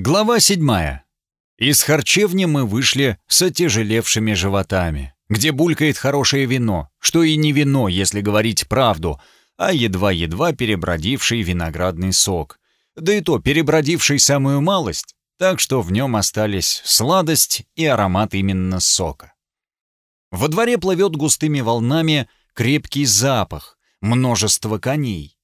Глава седьмая. Из харчевни мы вышли с отяжелевшими животами, где булькает хорошее вино, что и не вино, если говорить правду, а едва-едва перебродивший виноградный сок. Да и то перебродивший самую малость, так что в нем остались сладость и аромат именно сока. Во дворе плывет густыми волнами крепкий запах, множество коней.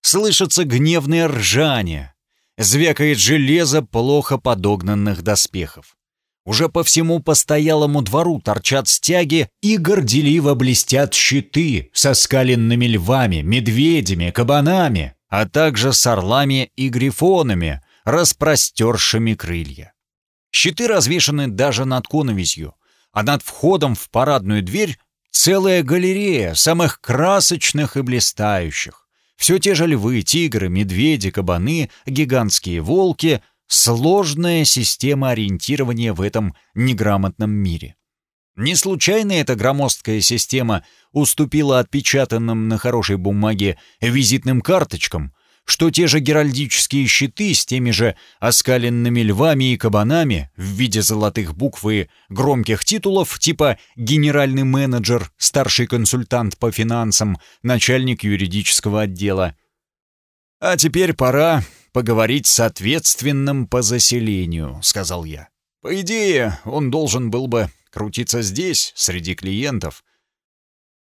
Слышится гневное ржание — звякает железо плохо подогнанных доспехов. Уже по всему постоялому двору торчат стяги и горделиво блестят щиты со скаленными львами, медведями, кабанами, а также с орлами и грифонами, распростершими крылья. Щиты развешаны даже над коновизью, а над входом в парадную дверь целая галерея самых красочных и блистающих. Все те же львы, тигры, медведи, кабаны, гигантские волки — сложная система ориентирования в этом неграмотном мире. Не случайно эта громоздкая система уступила отпечатанным на хорошей бумаге визитным карточкам, что те же геральдические щиты с теми же оскаленными львами и кабанами в виде золотых букв и громких титулов типа «генеральный менеджер», «старший консультант по финансам», «начальник юридического отдела». «А теперь пора поговорить с ответственным по заселению», — сказал я. «По идее, он должен был бы крутиться здесь, среди клиентов».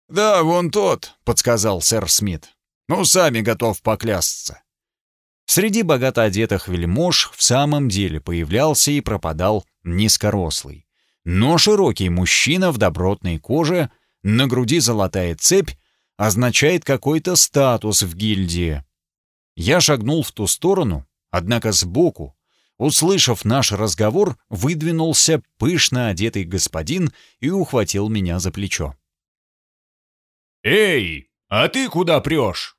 «Да, вон тот», — подсказал сэр Смит. Ну, сами готов поклясться. Среди богато одетых вельмож в самом деле появлялся и пропадал низкорослый. Но широкий мужчина в добротной коже, на груди золотая цепь, означает какой-то статус в гильдии. Я шагнул в ту сторону, однако сбоку, услышав наш разговор, выдвинулся пышно одетый господин и ухватил меня за плечо. «Эй, а ты куда прешь?»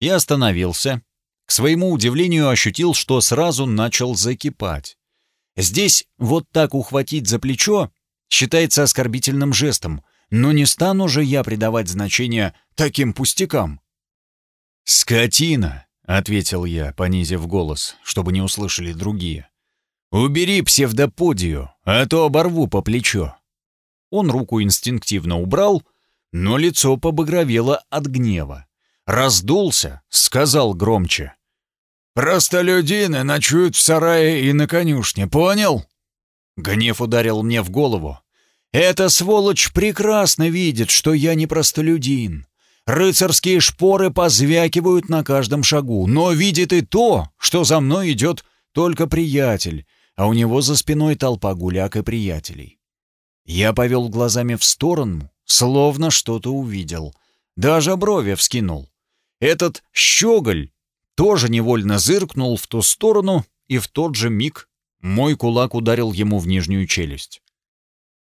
И остановился. К своему удивлению ощутил, что сразу начал закипать. Здесь вот так ухватить за плечо считается оскорбительным жестом, но не стану же я придавать значение таким пустякам. «Скотина!» — ответил я, понизив голос, чтобы не услышали другие. «Убери псевдоподию, а то оборву по плечо». Он руку инстинктивно убрал, но лицо побагровело от гнева раздулся, сказал громче. «Простолюдины ночуют в сарае и на конюшне, понял?» Гнев ударил мне в голову. «Эта сволочь прекрасно видит, что я не простолюдин. Рыцарские шпоры позвякивают на каждом шагу, но видит и то, что за мной идет только приятель, а у него за спиной толпа гуляк и приятелей. Я повел глазами в сторону, словно что-то увидел. Даже брови вскинул. Этот щеголь тоже невольно зыркнул в ту сторону, и в тот же миг мой кулак ударил ему в нижнюю челюсть.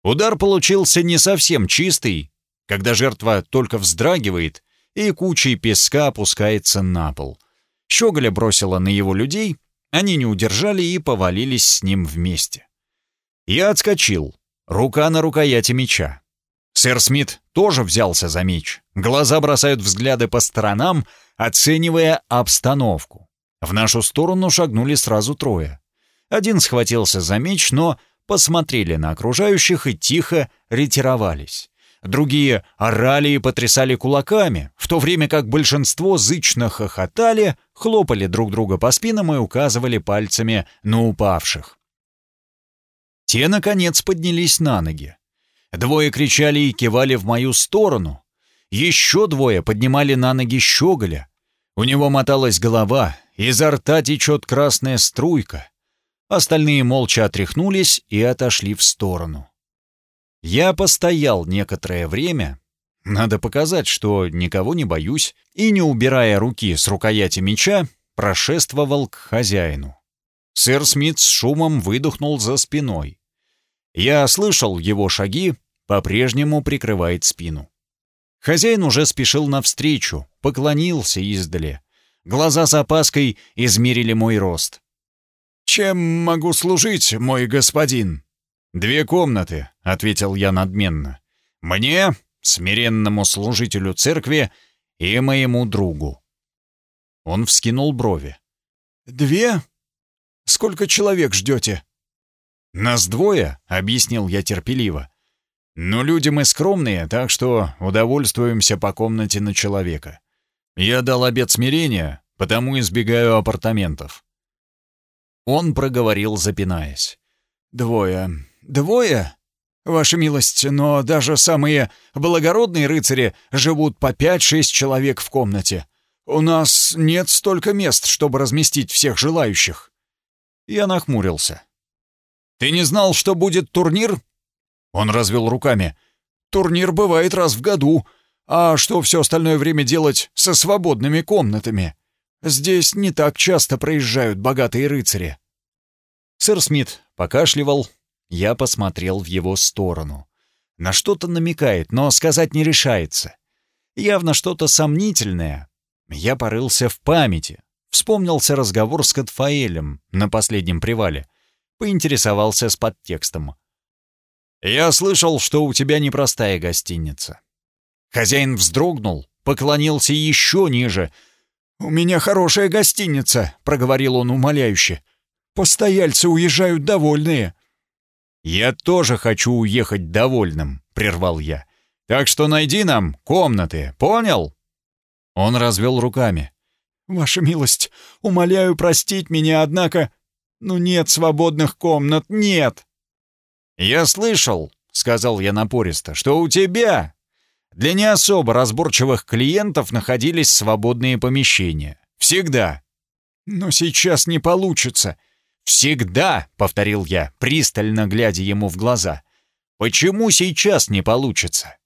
Удар получился не совсем чистый, когда жертва только вздрагивает и кучей песка опускается на пол. Щеголя бросила на его людей, они не удержали и повалились с ним вместе. Я отскочил, рука на рукояти меча. Сэр Смит тоже взялся за меч. Глаза бросают взгляды по сторонам, оценивая обстановку. В нашу сторону шагнули сразу трое. Один схватился за меч, но посмотрели на окружающих и тихо ретировались. Другие орали и потрясали кулаками, в то время как большинство зычно хохотали, хлопали друг друга по спинам и указывали пальцами на упавших. Те, наконец, поднялись на ноги. Двое кричали и кивали в мою сторону. Еще двое поднимали на ноги щеголя. У него моталась голова, изо рта течет красная струйка. Остальные молча отряхнулись и отошли в сторону. Я постоял некоторое время. Надо показать, что никого не боюсь, и, не убирая руки с рукояти меча, прошествовал к хозяину. Сэр Смит с шумом выдохнул за спиной. Я слышал его шаги, по-прежнему прикрывает спину. Хозяин уже спешил навстречу, поклонился издали. Глаза с опаской измерили мой рост. «Чем могу служить, мой господин?» «Две комнаты», — ответил я надменно. «Мне, смиренному служителю церкви, и моему другу». Он вскинул брови. «Две? Сколько человек ждете?» «Нас двое», — объяснил я терпеливо. «Но люди мы скромные, так что удовольствуемся по комнате на человека. Я дал обет смирения, потому избегаю апартаментов». Он проговорил, запинаясь. «Двое. Двое? Ваша милость, но даже самые благородные рыцари живут по пять-шесть человек в комнате. У нас нет столько мест, чтобы разместить всех желающих». Я нахмурился. «Ты не знал, что будет турнир?» Он развел руками. «Турнир бывает раз в году. А что все остальное время делать со свободными комнатами? Здесь не так часто проезжают богатые рыцари». Сэр Смит покашливал. Я посмотрел в его сторону. На что-то намекает, но сказать не решается. Явно что-то сомнительное. Я порылся в памяти. Вспомнился разговор с Катфаэлем на последнем привале. Поинтересовался с подтекстом. «Я слышал, что у тебя непростая гостиница». Хозяин вздрогнул, поклонился еще ниже. «У меня хорошая гостиница», — проговорил он умоляюще. Постояльцы уезжают довольные». «Я тоже хочу уехать довольным», — прервал я. «Так что найди нам комнаты, понял?» Он развел руками. «Ваша милость, умоляю простить меня, однако... Ну нет свободных комнат, нет!» «Я слышал», — сказал я напористо, — «что у тебя для не особо разборчивых клиентов находились свободные помещения. Всегда». «Но сейчас не получится. «Всегда», — повторил я, пристально глядя ему в глаза. «Почему сейчас не получится?»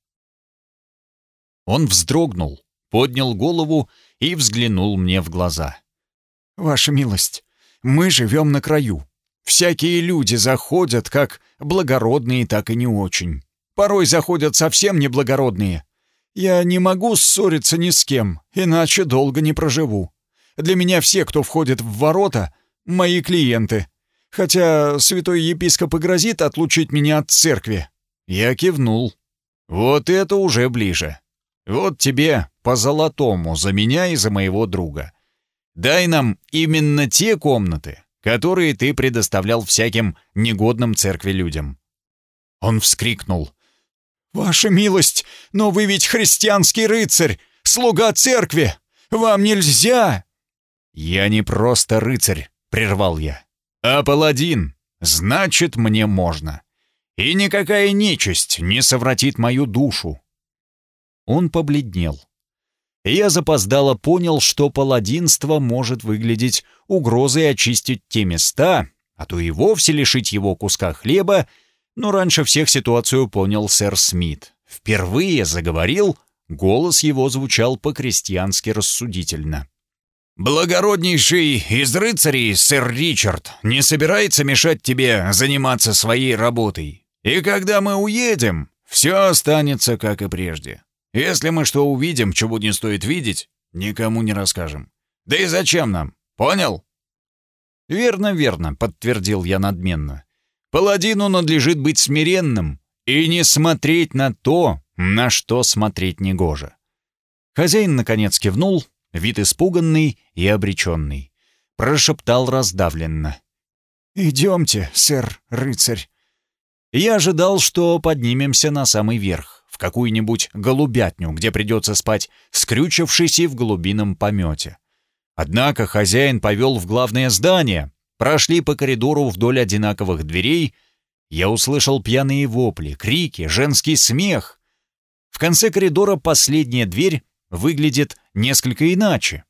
Он вздрогнул, поднял голову и взглянул мне в глаза. «Ваша милость, мы живем на краю. Всякие люди заходят, как благородные, так и не очень. Порой заходят совсем неблагородные. Я не могу ссориться ни с кем, иначе долго не проживу. Для меня все, кто входит в ворота, мои клиенты. Хотя святой епископ и грозит отлучить меня от церкви». Я кивнул. «Вот это уже ближе. Вот тебе по золотому за меня и за моего друга. Дай нам именно те комнаты, которые ты предоставлял всяким негодным церкви людям». Он вскрикнул. «Ваша милость, но вы ведь христианский рыцарь, слуга церкви! Вам нельзя!» «Я не просто рыцарь прервал я. «А паладин, значит, мне можно. И никакая нечисть не совратит мою душу». Он побледнел. Я запоздало понял, что паладинство может выглядеть угрозой очистить те места, а то и вовсе лишить его куска хлеба, но раньше всех ситуацию понял сэр Смит. Впервые заговорил, голос его звучал по-крестьянски рассудительно. «Благороднейший из рыцарей, сэр Ричард, не собирается мешать тебе заниматься своей работой. И когда мы уедем, все останется как и прежде. Если мы что увидим, чего не стоит видеть, никому не расскажем. Да и зачем нам? Понял?» «Верно, верно», — подтвердил я надменно. «Паладину надлежит быть смиренным и не смотреть на то, на что смотреть негоже». Хозяин, наконец, кивнул, вид испуганный и обреченный. Прошептал раздавленно. «Идемте, сэр-рыцарь». Я ожидал, что поднимемся на самый верх, в какую-нибудь голубятню, где придется спать, скрючившись и в голубином помете. Однако хозяин повел в главное здание, прошли по коридору вдоль одинаковых дверей, я услышал пьяные вопли, крики, женский смех. В конце коридора последняя дверь выглядит несколько иначе.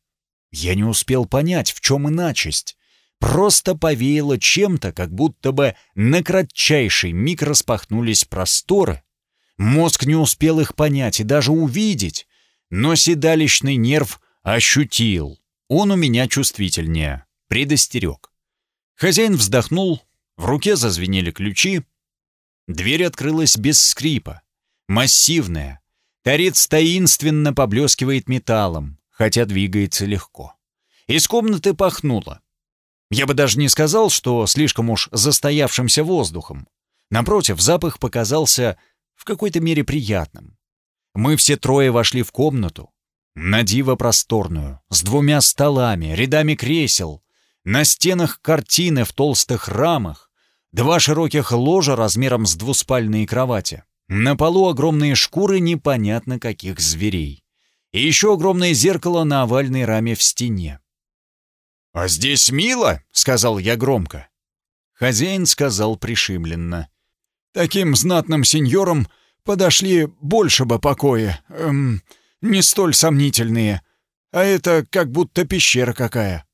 Я не успел понять, в чем иначесть. Просто повеяло чем-то, как будто бы на кратчайший миг распахнулись просторы. Мозг не успел их понять и даже увидеть, но седалищный нерв ощутил. Он у меня чувствительнее, предостерег. Хозяин вздохнул, в руке зазвенели ключи. Дверь открылась без скрипа, массивная, Торец таинственно поблескивает металлом, хотя двигается легко. Из комнаты пахнуло. Я бы даже не сказал, что слишком уж застоявшимся воздухом. Напротив, запах показался в какой-то мере приятным. Мы все трое вошли в комнату, на диво просторную, с двумя столами, рядами кресел. На стенах картины в толстых рамах, два широких ложа размером с двуспальные кровати. На полу огромные шкуры непонятно каких зверей. И еще огромное зеркало на овальной раме в стене. «А здесь мило», — сказал я громко. Хозяин сказал пришимленно. «Таким знатным сеньорам подошли больше бы покоя, эм, не столь сомнительные. А это как будто пещера какая».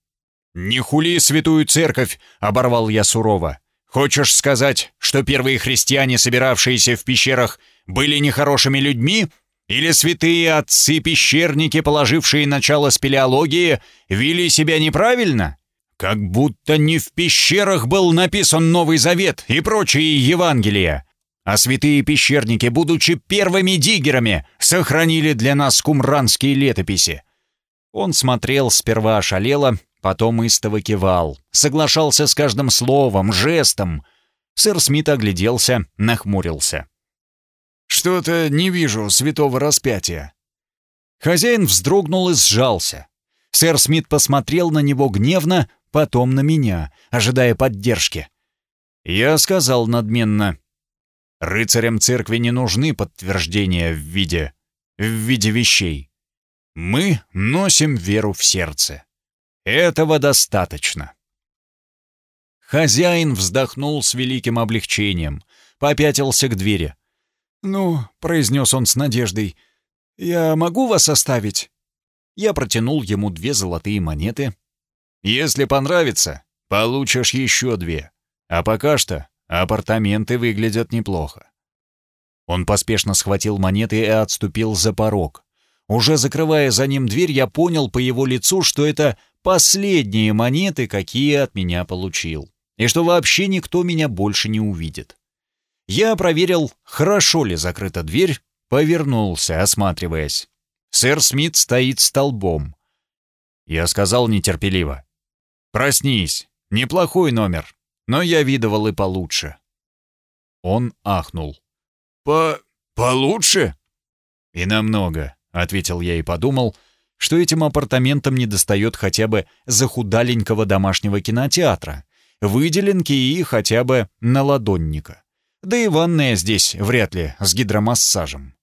«Не хули святую церковь!» — оборвал я сурово. «Хочешь сказать, что первые христиане, собиравшиеся в пещерах, были нехорошими людьми? Или святые отцы-пещерники, положившие начало спелеологии, вели себя неправильно? Как будто не в пещерах был написан Новый Завет и прочие Евангелия. А святые пещерники, будучи первыми диггерами, сохранили для нас кумранские летописи. Он смотрел сперва ошалело, потом истово кивал, соглашался с каждым словом, жестом. Сэр Смит огляделся, нахмурился. «Что-то не вижу святого распятия». Хозяин вздрогнул и сжался. Сэр Смит посмотрел на него гневно, потом на меня, ожидая поддержки. Я сказал надменно, «Рыцарям церкви не нужны подтверждения в виде... в виде вещей. Мы носим веру в сердце. Этого достаточно». Хозяин вздохнул с великим облегчением, попятился к двери. «Ну», — произнес он с надеждой, — «я могу вас оставить?» Я протянул ему две золотые монеты, если понравится, получишь еще две. А пока что апартаменты выглядят неплохо». Он поспешно схватил монеты и отступил за порог. Уже закрывая за ним дверь, я понял по его лицу, что это последние монеты, какие от меня получил, и что вообще никто меня больше не увидит. Я проверил, хорошо ли закрыта дверь, повернулся, осматриваясь. Сэр Смит стоит столбом. Я сказал нетерпеливо. «Проснись! Неплохой номер, но я видывал и получше». Он ахнул. «По... получше?» «И намного», — ответил я и подумал, что этим апартаментам недостает хотя бы захудаленького домашнего кинотеатра, выделенки и хотя бы наладонника. Да и ванная здесь вряд ли с гидромассажем.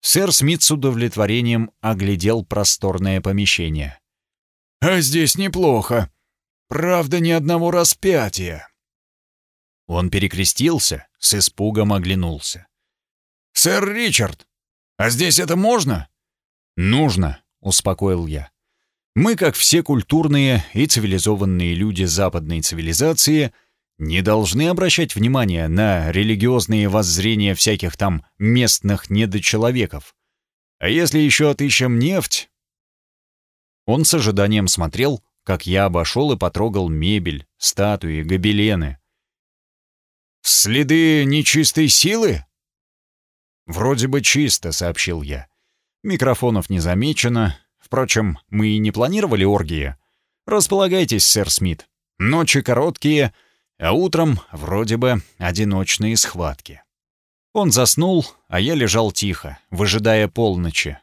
Сэр Смит с удовлетворением оглядел просторное помещение. А здесь неплохо. Правда, ни одного распятия. Он перекрестился, с испугом оглянулся. «Сэр Ричард, а здесь это можно?» «Нужно», — успокоил я. «Мы, как все культурные и цивилизованные люди западной цивилизации, не должны обращать внимание на религиозные воззрения всяких там местных недочеловеков. А если еще отыщем нефть, он с ожиданием смотрел, как я обошел и потрогал мебель, статуи, гобелены. «Следы нечистой силы?» «Вроде бы чисто», — сообщил я. «Микрофонов не замечено. Впрочем, мы и не планировали оргии. Располагайтесь, сэр Смит. Ночи короткие, а утром вроде бы одиночные схватки». Он заснул, а я лежал тихо, выжидая полночи,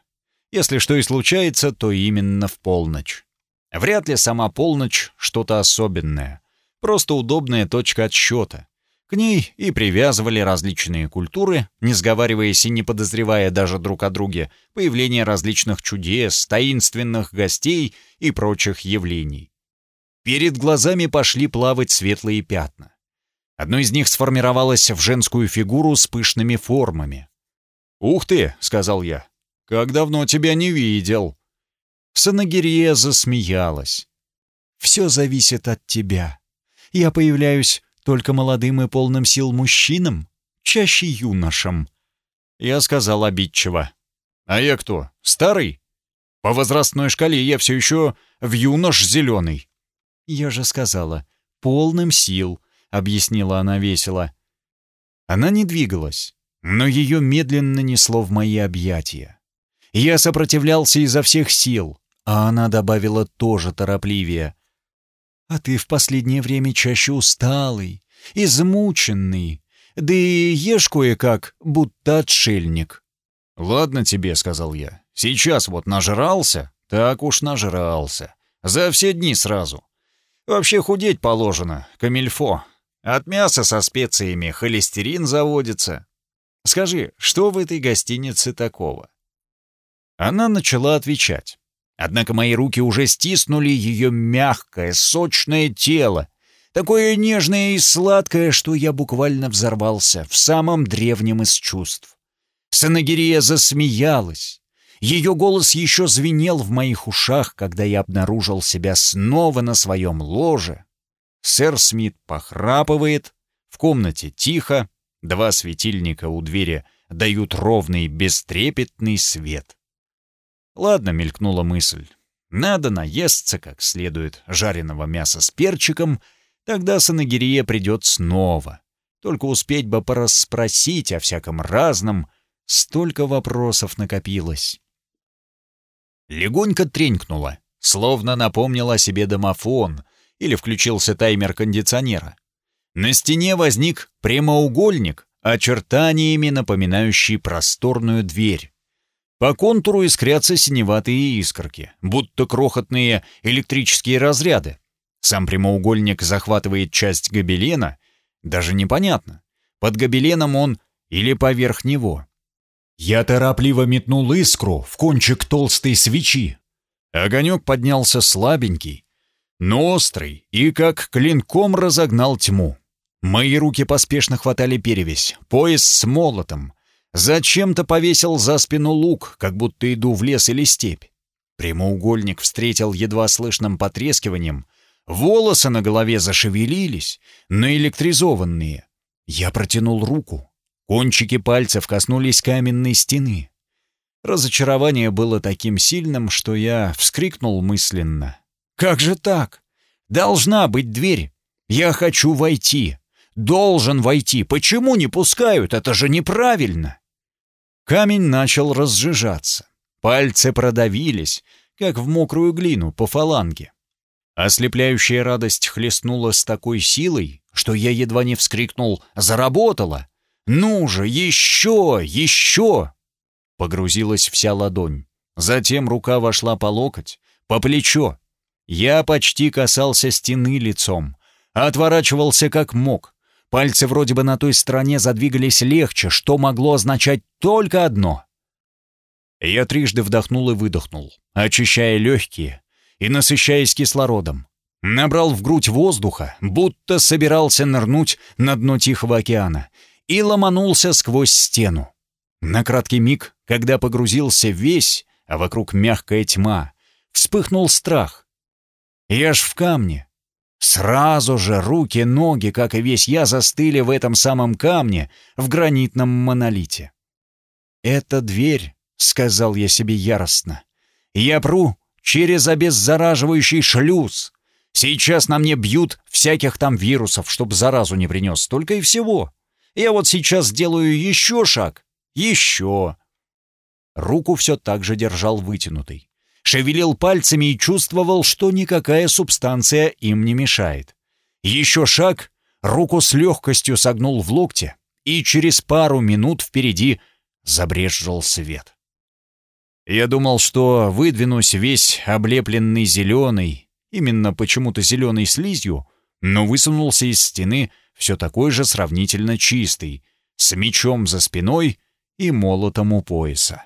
если что и случается, то именно в полночь. Вряд ли сама полночь что-то особенное. Просто удобная точка отсчета. К ней и привязывали различные культуры, не сговариваясь и не подозревая даже друг о друге, появление различных чудес, таинственных гостей и прочих явлений. Перед глазами пошли плавать светлые пятна. Одно из них сформировалось в женскую фигуру с пышными формами. «Ух ты!» — сказал я. Как давно тебя не видел!» Санагирия засмеялась. «Все зависит от тебя. Я появляюсь только молодым и полным сил мужчинам, чаще юношам». Я сказал обидчиво. «А я кто, старый? По возрастной шкале я все еще в юнош зеленый». «Я же сказала, полным сил», — объяснила она весело. Она не двигалась, но ее медленно несло в мои объятия. Я сопротивлялся изо всех сил, а она добавила тоже торопливее. «А ты в последнее время чаще усталый, измученный, да и ешь кое-как, будто отшельник». «Ладно тебе», — сказал я, — «сейчас вот нажрался, так уж нажрался, за все дни сразу. Вообще худеть положено, камильфо. От мяса со специями холестерин заводится. Скажи, что в этой гостинице такого?» Она начала отвечать. Однако мои руки уже стиснули ее мягкое, сочное тело, такое нежное и сладкое, что я буквально взорвался в самом древнем из чувств. Санагирия засмеялась. Ее голос еще звенел в моих ушах, когда я обнаружил себя снова на своем ложе. Сэр Смит похрапывает, в комнате тихо, два светильника у двери дают ровный, бестрепетный свет. Ладно, мелькнула мысль. Надо наесться как следует жареного мяса с перчиком, тогда Санагирия придет снова. Только успеть бы порасспросить о всяком разном, столько вопросов накопилось. Легонько тренькнуло, словно напомнил о себе домофон или включился таймер кондиционера. На стене возник прямоугольник, очертаниями напоминающий просторную дверь. По контуру искрятся синеватые искорки, будто крохотные электрические разряды. Сам прямоугольник захватывает часть гобелена, даже непонятно, под гобеленом он или поверх него. Я торопливо метнул искру в кончик толстой свечи. Огонек поднялся слабенький, но острый и как клинком разогнал тьму. Мои руки поспешно хватали перевязь, пояс с молотом, Зачем-то повесил за спину лук, как будто иду в лес или степь. Прямоугольник встретил едва слышным потрескиванием. Волосы на голове зашевелились, наэлектризованные. Я протянул руку. Кончики пальцев коснулись каменной стены. Разочарование было таким сильным, что я вскрикнул мысленно. «Как же так? Должна быть дверь. Я хочу войти. Должен войти. Почему не пускают? Это же неправильно!» Камень начал разжижаться. Пальцы продавились, как в мокрую глину по фаланге. Ослепляющая радость хлестнула с такой силой, что я едва не вскрикнул «Заработала! Ну же, еще, еще!» Погрузилась вся ладонь. Затем рука вошла по локоть, по плечо. Я почти касался стены лицом, отворачивался как мог. Пальцы вроде бы на той стороне задвигались легче, что могло означать только одно. Я трижды вдохнул и выдохнул, очищая легкие и насыщаясь кислородом. Набрал в грудь воздуха, будто собирался нырнуть на дно Тихого океана, и ломанулся сквозь стену. На краткий миг, когда погрузился весь, а вокруг мягкая тьма, вспыхнул страх. Я ж в камне, Сразу же руки, ноги, как и весь я, застыли в этом самом камне, в гранитном монолите. «Это дверь», — сказал я себе яростно. «Я пру через обеззараживающий шлюз. Сейчас на мне бьют всяких там вирусов, чтоб заразу не принес, только и всего. Я вот сейчас сделаю еще шаг, еще». Руку все так же держал вытянутой шевелил пальцами и чувствовал, что никакая субстанция им не мешает. Еще шаг, руку с легкостью согнул в локте, и через пару минут впереди забрезжил свет. Я думал, что выдвинусь весь облепленный зеленой, именно почему-то зеленой слизью, но высунулся из стены все такой же сравнительно чистый, с мечом за спиной и молотом у пояса.